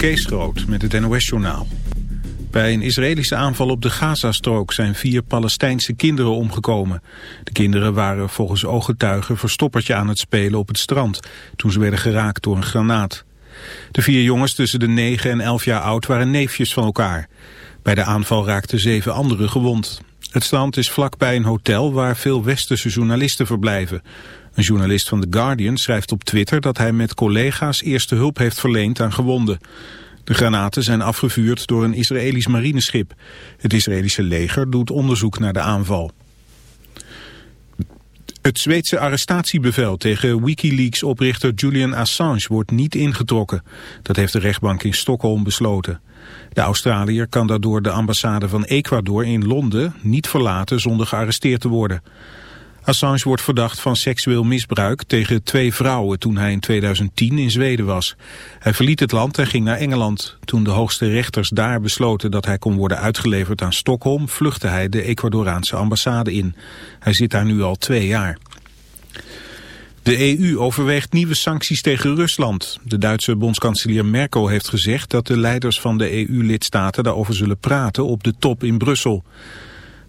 Kees Groot met het NOS-journaal. Bij een Israëlische aanval op de Gazastrook zijn vier Palestijnse kinderen omgekomen. De kinderen waren volgens ooggetuigen verstoppertje aan het spelen op het strand... toen ze werden geraakt door een granaat. De vier jongens tussen de 9 en 11 jaar oud waren neefjes van elkaar. Bij de aanval raakten zeven anderen gewond. Het strand is vlakbij een hotel waar veel westerse journalisten verblijven. Een journalist van The Guardian schrijft op Twitter dat hij met collega's eerste hulp heeft verleend aan gewonden. De granaten zijn afgevuurd door een Israëlisch marineschip. Het Israëlische leger doet onderzoek naar de aanval. Het Zweedse arrestatiebevel tegen Wikileaks-oprichter Julian Assange wordt niet ingetrokken. Dat heeft de rechtbank in Stockholm besloten. De Australiër kan daardoor de ambassade van Ecuador in Londen niet verlaten zonder gearresteerd te worden. Assange wordt verdacht van seksueel misbruik tegen twee vrouwen toen hij in 2010 in Zweden was. Hij verliet het land en ging naar Engeland. Toen de hoogste rechters daar besloten dat hij kon worden uitgeleverd aan Stockholm, vluchtte hij de Ecuadoraanse ambassade in. Hij zit daar nu al twee jaar. De EU overweegt nieuwe sancties tegen Rusland. De Duitse bondskanselier Merkel heeft gezegd dat de leiders van de EU-lidstaten daarover zullen praten op de top in Brussel.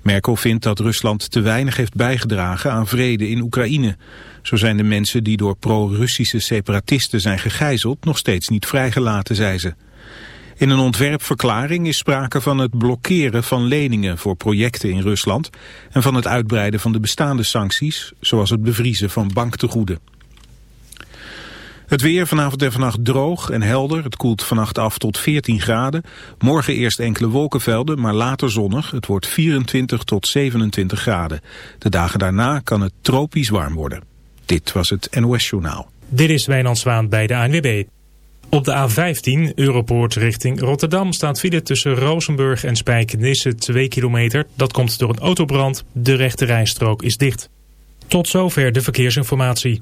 Merkel vindt dat Rusland te weinig heeft bijgedragen aan vrede in Oekraïne. Zo zijn de mensen die door pro-Russische separatisten zijn gegijzeld nog steeds niet vrijgelaten, zei ze. In een ontwerpverklaring is sprake van het blokkeren van leningen voor projecten in Rusland en van het uitbreiden van de bestaande sancties, zoals het bevriezen van banktegoeden. Het weer vanavond en vannacht droog en helder. Het koelt vannacht af tot 14 graden. Morgen eerst enkele wolkenvelden, maar later zonnig. Het wordt 24 tot 27 graden. De dagen daarna kan het tropisch warm worden. Dit was het NOS Journaal. Dit is Wijnand Zwaan bij de ANWB. Op de A15, Europoort richting Rotterdam, staat file tussen Rozenburg en Spijkenisse 2 kilometer. Dat komt door een autobrand. De rechte rijstrook is dicht. Tot zover de verkeersinformatie.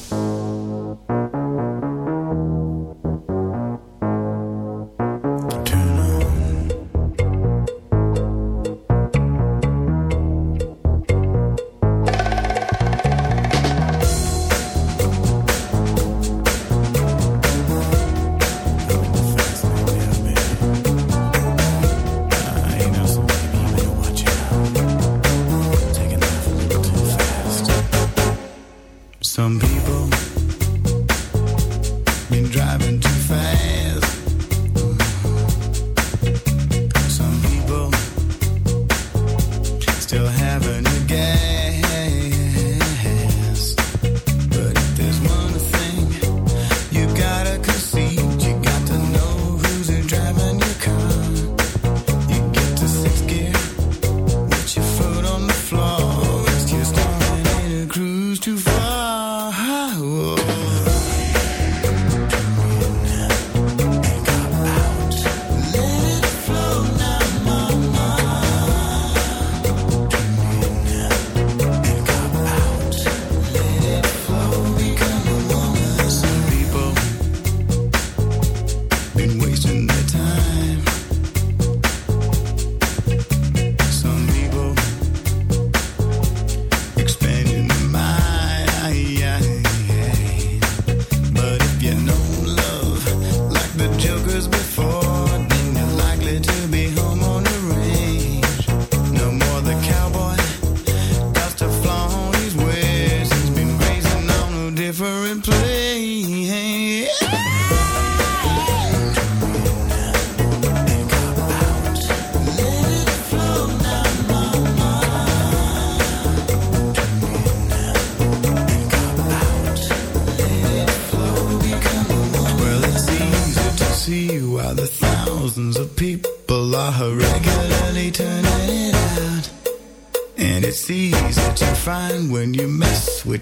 been wasted.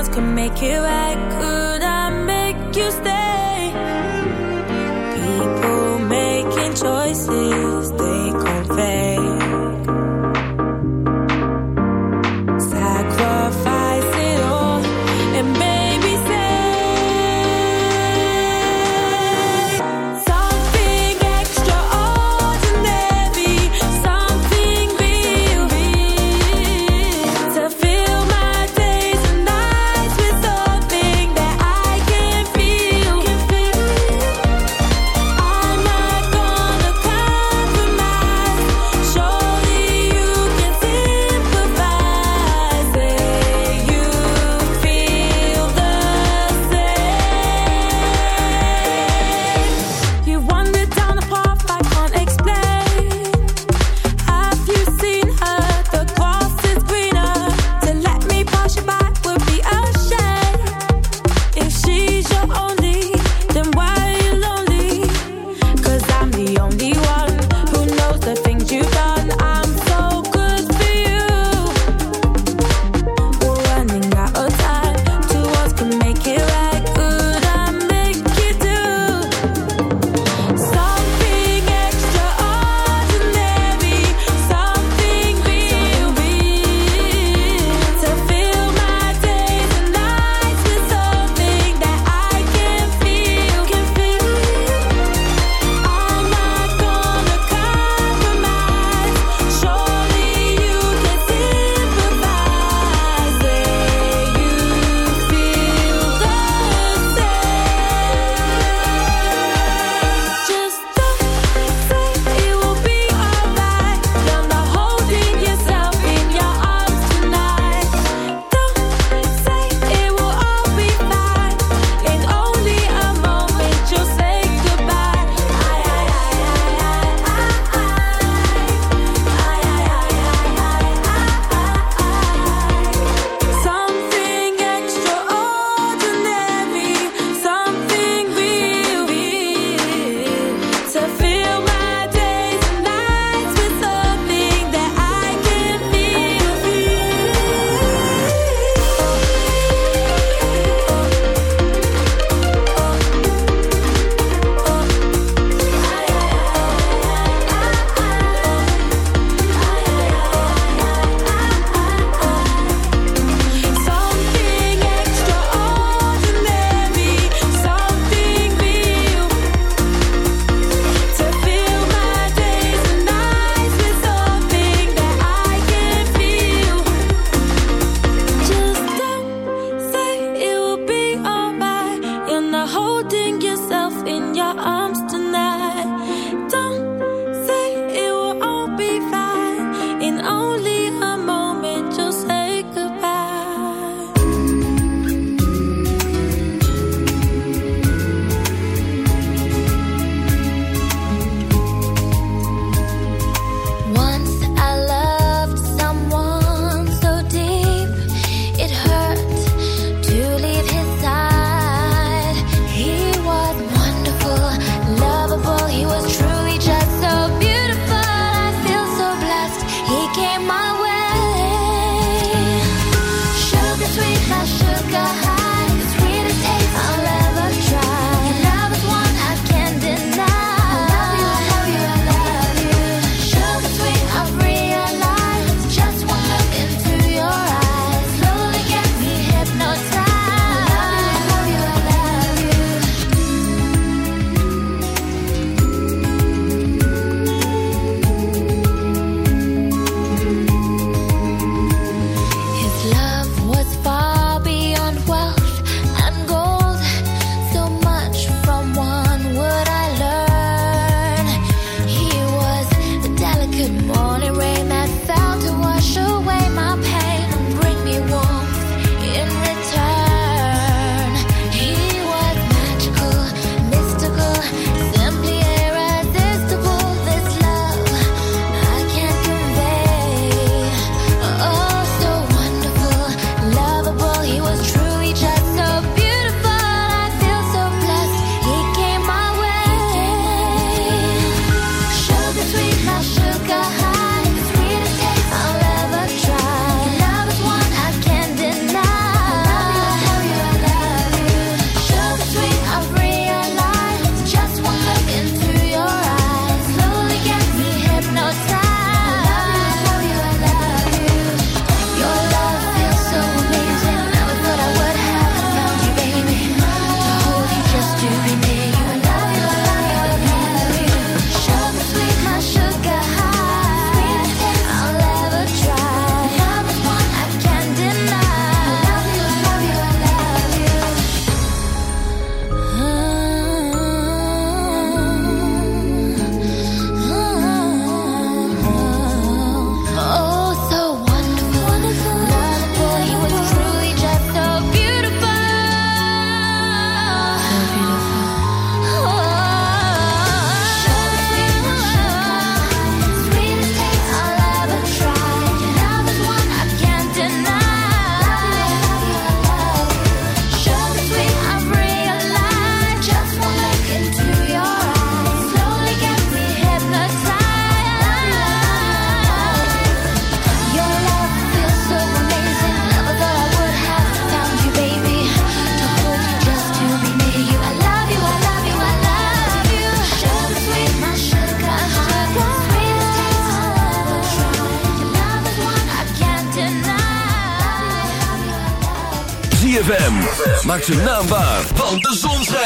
Can could make it right. Could I?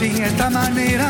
sin esta manera.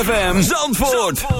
ZFM Zandvoort.